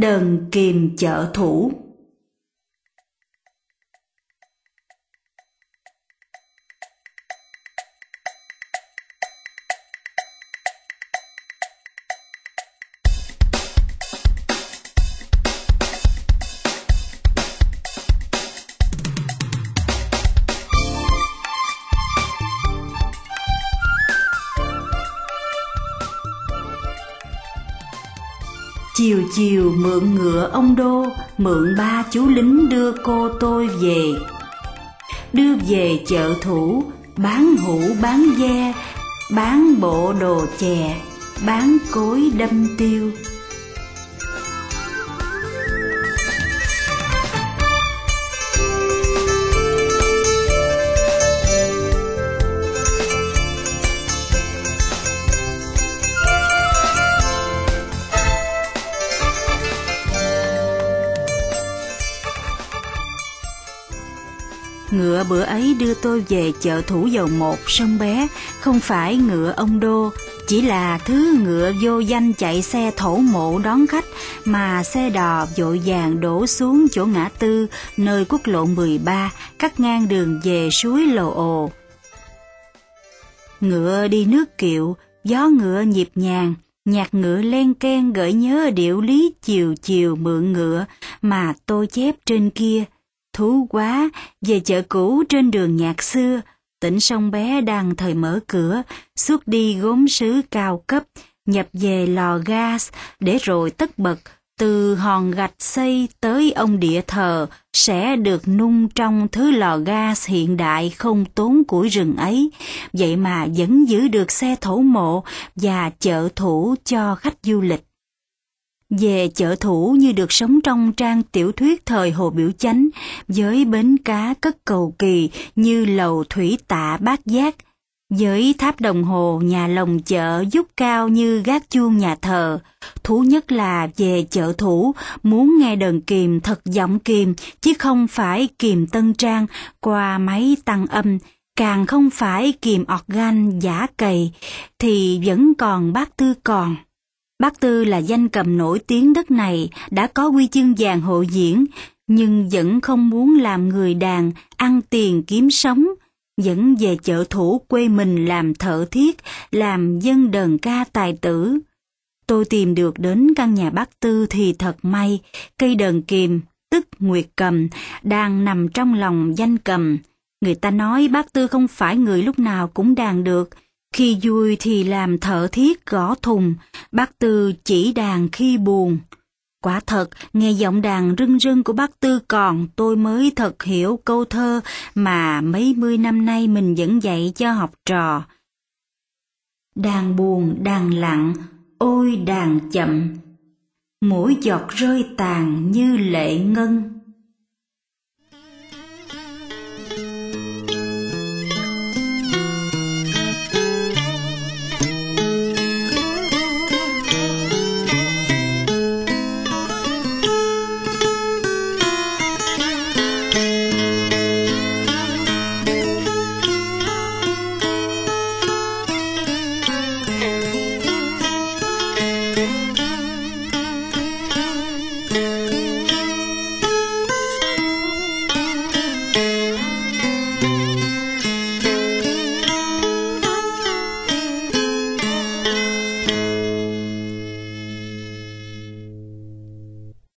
Đờn kìm chợ thủ. Chiều chiều mượn ngựa ông đô, mượn ba chú lính đưa cô tôi về. Đưa về chợ thủ, bán hũ bán ve, bán bộ đồ chè, bán cối đâm tiêu. Ngựa bữa ấy đưa tôi về chợ thủ dầu một sông bé, không phải ngựa ông Đô, chỉ là thứ ngựa vô danh chạy xe thổ mộ đón khách mà xe đò vội vàng đổ xuống chỗ ngã tư nơi quốc lộ 13 cắt ngang đường về suối Lồ Ồ. Ngựa đi nước kiệu, gió ngựa nhịp nhàng, nhạc ngựa len ken gợi nhớ điệu lý chiều chiều mượn ngựa mà tôi chép trên kia – Thú quá, về chợ cũ trên đường nhạc xưa, tỉnh sông bé đang thời mở cửa, suốt đi gốm sứ cao cấp, nhập về lò gas, để rồi tất bật, từ hòn gạch xây tới ông địa thờ sẽ được nung trong thứ lò gas hiện đại không tốn củi rừng ấy, vậy mà vẫn giữ được xe thổ mộ và chợ thủ cho khách du lịch về chợ thủ như được sống trong trang tiểu thuyết thời Hồ Biểu Chánh, với bến cá cất cầu kỳ như lầu thủy tạ bát giác, với tháp đồng hồ nhà lồng chợ dút cao như gác chuông nhà thờ. Thú nhất là về chợ thủ, muốn nghe đờn kìm thật giọng kìm, chứ không phải kìm tân trang qua máy tăng âm, càng không phải kìm organ giả cầy, thì vẫn còn bác tư còn. Bác Tư là danh cầm nổi tiếng đất này, đã có quy chương vàng hộ diễn, nhưng vẫn không muốn làm người đàn, ăn tiền kiếm sống, vẫn về chợ thủ quê mình làm thợ thiết, làm dân đờn ca tài tử. Tôi tìm được đến căn nhà bác Tư thì thật may, cây đờn kìm, tức Nguyệt Cầm, đang nằm trong lòng danh cầm. Người ta nói bác Tư không phải người lúc nào cũng đàn được, khi vui thì làm thợ thiết gõ thùng, bác Tư chỉ đàn khi buồn. Quả thật, nghe giọng đàn rưng rưng của bác Tư còn tôi mới thật hiểu câu thơ mà mấy mươi năm nay mình vẫn dạy cho học trò. Đàn buồn, đàn lặng, ôi đàn chậm, mỗi giọt rơi tàn như lệ ngân.